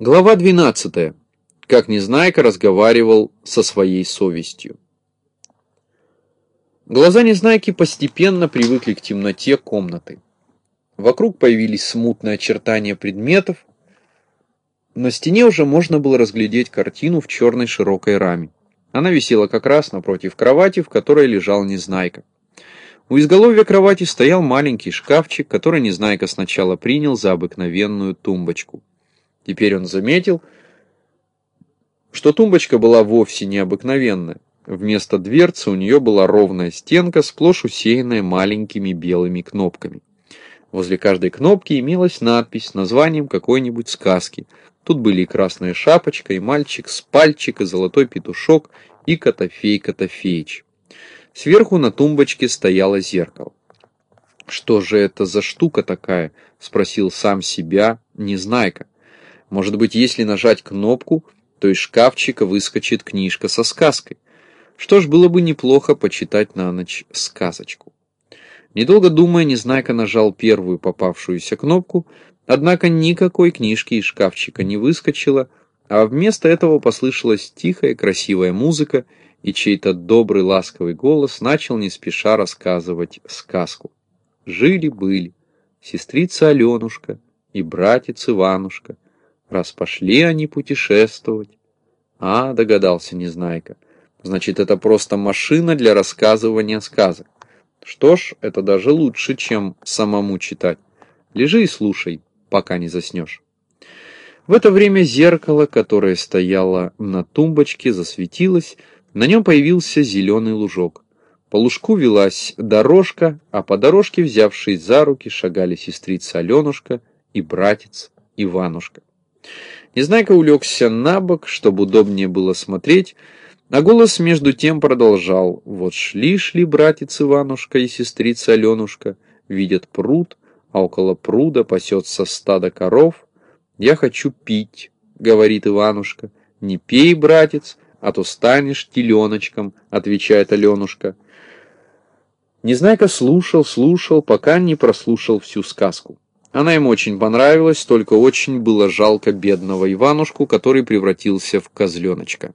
Глава 12. Как Незнайка разговаривал со своей совестью. Глаза Незнайки постепенно привыкли к темноте комнаты. Вокруг появились смутные очертания предметов. На стене уже можно было разглядеть картину в черной широкой раме. Она висела как раз напротив кровати, в которой лежал Незнайка. У изголовья кровати стоял маленький шкафчик, который Незнайка сначала принял за обыкновенную тумбочку. Теперь он заметил, что тумбочка была вовсе необыкновенная. Вместо дверцы у нее была ровная стенка, сплошь усеянная маленькими белыми кнопками. Возле каждой кнопки имелась надпись с названием какой-нибудь сказки. Тут были и красная шапочка, и мальчик с пальчик, и золотой петушок, и Котофей Котофеич. Сверху на тумбочке стояло зеркало. «Что же это за штука такая?» — спросил сам себя Незнайка. Может быть, если нажать кнопку, то из шкафчика выскочит книжка со сказкой. Что ж, было бы неплохо почитать на ночь сказочку. Недолго думая, Незнайка нажал первую попавшуюся кнопку, однако никакой книжки из шкафчика не выскочило, а вместо этого послышалась тихая красивая музыка, и чей-то добрый ласковый голос начал не спеша рассказывать сказку. Жили-были сестрица Аленушка и братец Иванушка, раз пошли они путешествовать. А, догадался Незнайка, значит, это просто машина для рассказывания сказок. Что ж, это даже лучше, чем самому читать. Лежи и слушай, пока не заснешь. В это время зеркало, которое стояло на тумбочке, засветилось, на нем появился зеленый лужок. По лужку велась дорожка, а по дорожке, взявшись за руки, шагали сестрица Аленушка и братец Иванушка. Незнайка улегся на бок, чтобы удобнее было смотреть, а голос между тем продолжал. Вот шли-шли братец Иванушка и сестрица Аленушка, видят пруд, а около пруда пасется стадо коров. «Я хочу пить», — говорит Иванушка. «Не пей, братец, а то станешь теленочком», — отвечает Аленушка. Незнайка слушал, слушал, пока не прослушал всю сказку. Она ему очень понравилась, только очень было жалко бедного Иванушку, который превратился в козленочка.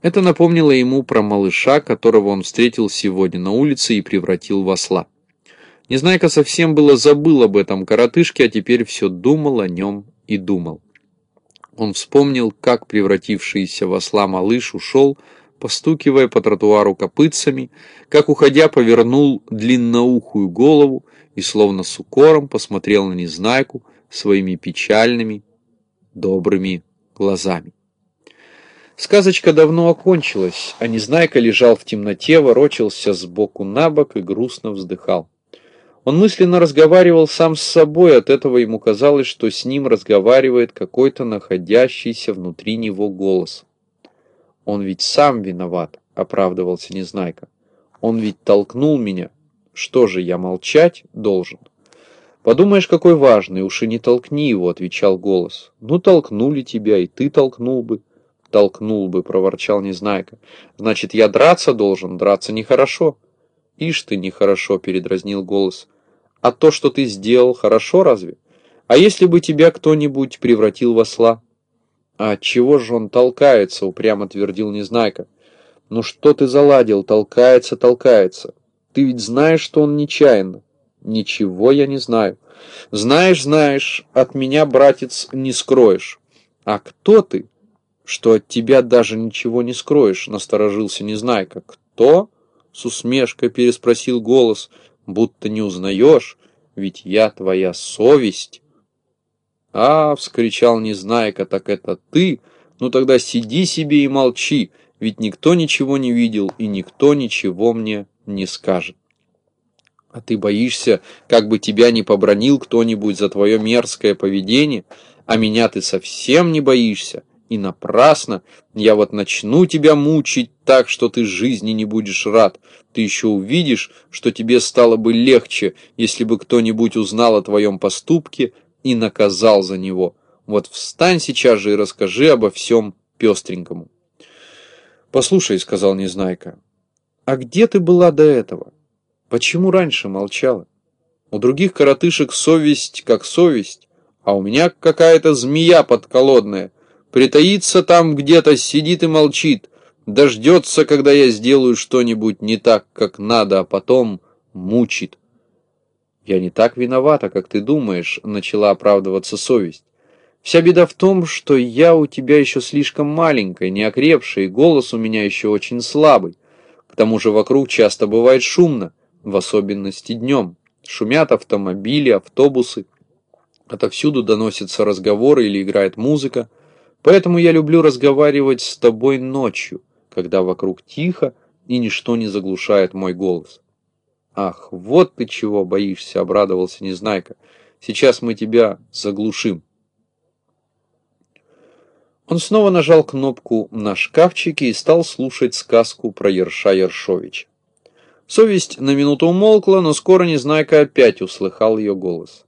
Это напомнило ему про малыша, которого он встретил сегодня на улице и превратил в осла. Незнайка совсем было забыл об этом коротышке, а теперь все думал о нем и думал. Он вспомнил, как превратившийся в осла малыш ушел, постукивая по тротуару копытцами, как, уходя, повернул длинноухую голову и словно с укором посмотрел на Незнайку своими печальными, добрыми глазами. Сказочка давно окончилась, а Незнайка лежал в темноте, ворочался сбоку на бок и грустно вздыхал. Он мысленно разговаривал сам с собой, от этого ему казалось, что с ним разговаривает какой-то находящийся внутри него голос. «Он ведь сам виноват», — оправдывался Незнайка. «Он ведь толкнул меня. Что же, я молчать должен?» «Подумаешь, какой важный, уж и не толкни его», — отвечал голос. «Ну, толкнули тебя, и ты толкнул бы». «Толкнул бы», — проворчал Незнайка. «Значит, я драться должен, драться нехорошо». «Ишь ты, нехорошо», — передразнил голос. «А то, что ты сделал, хорошо разве? А если бы тебя кто-нибудь превратил в осла?» «А чего же он толкается?» — упрямо твердил Незнайка. «Ну что ты заладил? Толкается, толкается. Ты ведь знаешь, что он нечаянно». «Ничего я не знаю». «Знаешь, знаешь, от меня, братец, не скроешь». «А кто ты?» «Что от тебя даже ничего не скроешь», — насторожился Незнайка. «Кто?» — с усмешкой переспросил голос. «Будто не узнаешь, ведь я твоя совесть». «А!» — вскричал Незнайка, «так это ты? Ну тогда сиди себе и молчи, ведь никто ничего не видел и никто ничего мне не скажет». «А ты боишься, как бы тебя не побронил кто-нибудь за твое мерзкое поведение, а меня ты совсем не боишься?» И напрасно. Я вот начну тебя мучить так, что ты жизни не будешь рад. Ты еще увидишь, что тебе стало бы легче, если бы кто-нибудь узнал о твоем поступке и наказал за него. Вот встань сейчас же и расскажи обо всем пестренькому. «Послушай», — сказал Незнайка, — «а где ты была до этого? Почему раньше молчала? У других коротышек совесть как совесть, А у меня какая-то змея подколодная. Притаится там где-то, сидит и молчит. Дождется, когда я сделаю что-нибудь не так, как надо, а потом мучит. «Я не так виновата, как ты думаешь», — начала оправдываться совесть. «Вся беда в том, что я у тебя еще слишком маленькая, неокрепшая, и голос у меня еще очень слабый. К тому же вокруг часто бывает шумно, в особенности днем. Шумят автомобили, автобусы. Отовсюду доносятся разговоры или играет музыка. Поэтому я люблю разговаривать с тобой ночью, когда вокруг тихо и ничто не заглушает мой голос. «Ах, вот ты чего боишься!» — обрадовался Незнайка. «Сейчас мы тебя заглушим». Он снова нажал кнопку на шкафчике и стал слушать сказку про Ерша Ершовича. Совесть на минуту умолкла, но скоро Незнайка опять услыхал ее голос.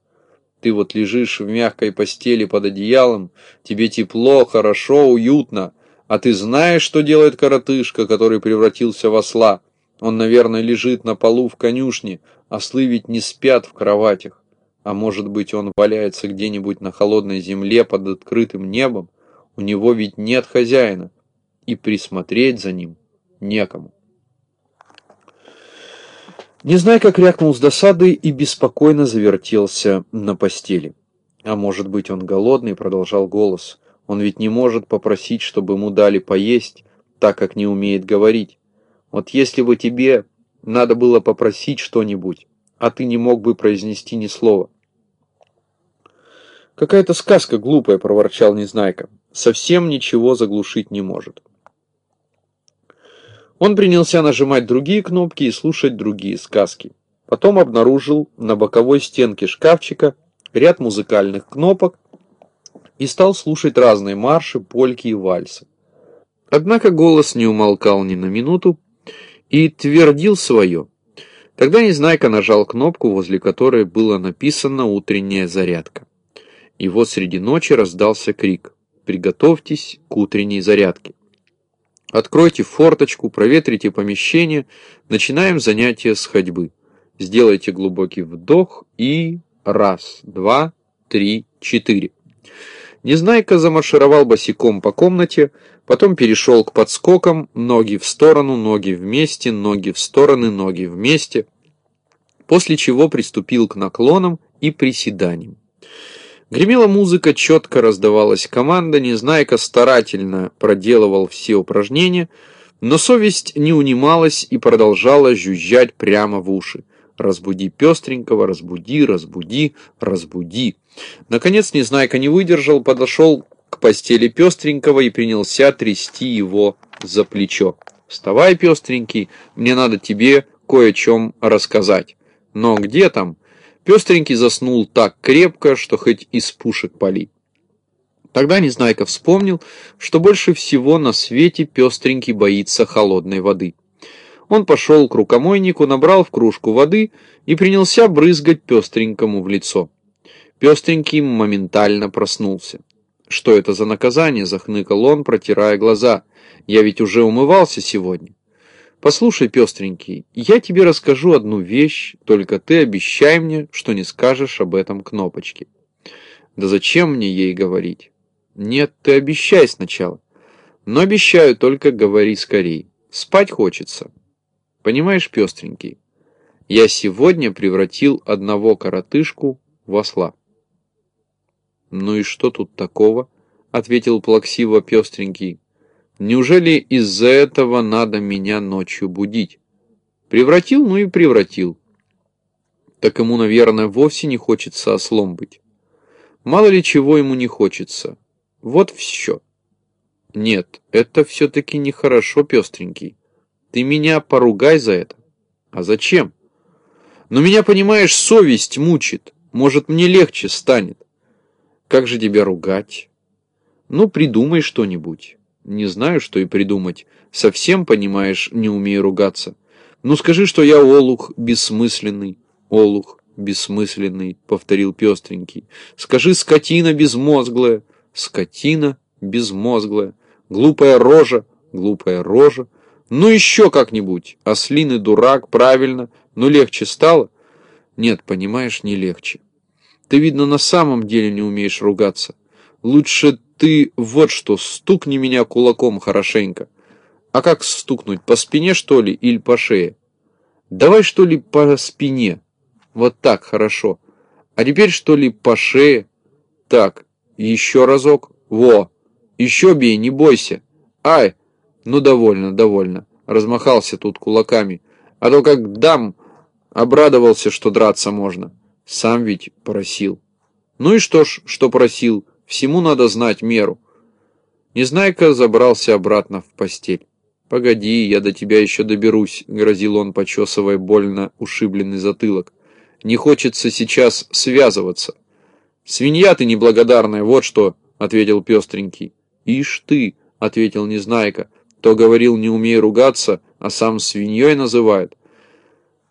«Ты вот лежишь в мягкой постели под одеялом, тебе тепло, хорошо, уютно, а ты знаешь, что делает коротышка, который превратился в осла?» Он, наверное, лежит на полу в конюшне, ослы ведь не спят в кроватях. А может быть, он валяется где-нибудь на холодной земле под открытым небом? У него ведь нет хозяина, и присмотреть за ним некому. Не знаю, как рякнул с досады и беспокойно завертелся на постели. А может быть, он голодный, продолжал голос. Он ведь не может попросить, чтобы ему дали поесть, так как не умеет говорить. Вот если бы тебе надо было попросить что-нибудь, а ты не мог бы произнести ни слова. «Какая-то сказка глупая», — проворчал Незнайка. «Совсем ничего заглушить не может». Он принялся нажимать другие кнопки и слушать другие сказки. Потом обнаружил на боковой стенке шкафчика ряд музыкальных кнопок и стал слушать разные марши, польки и вальсы. Однако голос не умолкал ни на минуту, и твердил свое. Тогда Незнайка нажал кнопку, возле которой было написано «Утренняя зарядка». И вот среди ночи раздался крик «Приготовьтесь к утренней зарядке». Откройте форточку, проветрите помещение, начинаем занятие с ходьбы. Сделайте глубокий вдох и раз, два, три, четыре. Незнайка замаршировал босиком по комнате, потом перешел к подскокам, ноги в сторону, ноги вместе, ноги в стороны, ноги вместе, после чего приступил к наклонам и приседаниям. Гремела музыка, четко раздавалась команда, Незнайка старательно проделывал все упражнения, но совесть не унималась и продолжала жужжать прямо в уши. «Разбуди пестренького, разбуди, разбуди, разбуди». Наконец Незнайка не выдержал, подошел к постели пестренького и принялся трясти его за плечо. «Вставай, пестренький, мне надо тебе кое о чем рассказать». «Но где там?» Пестренький заснул так крепко, что хоть из пушек пали. Тогда Незнайка вспомнил, что больше всего на свете пестренький боится холодной воды. Он пошел к рукомойнику, набрал в кружку воды и принялся брызгать пестренькому в лицо. Пестренький моментально проснулся. «Что это за наказание?» – захныкал он, протирая глаза. «Я ведь уже умывался сегодня». «Послушай, пестренький, я тебе расскажу одну вещь, только ты обещай мне, что не скажешь об этом кнопочке». «Да зачем мне ей говорить?» «Нет, ты обещай сначала». «Но обещаю, только говори скорей. Спать хочется». «Понимаешь, пестренький, я сегодня превратил одного коротышку в осла». «Ну и что тут такого?» — ответил плаксиво пестренький. «Неужели из-за этого надо меня ночью будить?» «Превратил, ну и превратил». Так ему, наверное, вовсе не хочется ослом быть. Мало ли чего ему не хочется. Вот все. Нет, это все-таки нехорошо, пестренький. Ты меня поругай за это. А зачем? Но меня, понимаешь, совесть мучит. Может, мне легче станет. Как же тебя ругать? Ну, придумай что-нибудь. Не знаю, что и придумать. Совсем, понимаешь, не умею ругаться. Ну, скажи, что я олух бессмысленный. Олух бессмысленный, повторил пестренький. Скажи, скотина безмозглая. Скотина безмозглая. Глупая рожа, глупая рожа. Ну, еще как-нибудь. Ослиный дурак, правильно. Ну, легче стало? Нет, понимаешь, не легче. Ты, видно, на самом деле не умеешь ругаться. Лучше ты вот что, стукни меня кулаком хорошенько. А как стукнуть, по спине, что ли, или по шее? Давай, что ли, по спине. Вот так, хорошо. А теперь, что ли, по шее. Так, еще разок. Во, еще бей, не бойся. Ай, ну довольно, довольно. Размахался тут кулаками. А то как дам, обрадовался, что драться можно. Сам ведь просил. Ну и что ж, что просил, всему надо знать меру. Незнайка забрался обратно в постель. «Погоди, я до тебя еще доберусь», — грозил он, почесывая больно ушибленный затылок. «Не хочется сейчас связываться». «Свинья ты неблагодарная, вот что», — ответил пестренький. «Ишь ты», — ответил Незнайка, — «то говорил, не умей ругаться, а сам свиньей называют».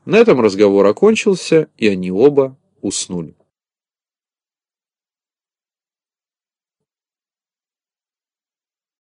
На этом разговор окончился, и они оба уснули.